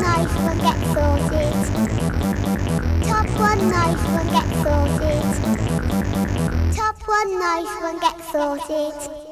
knife will get sorted. Top one knife will get sorted. Top one knife will get sorted.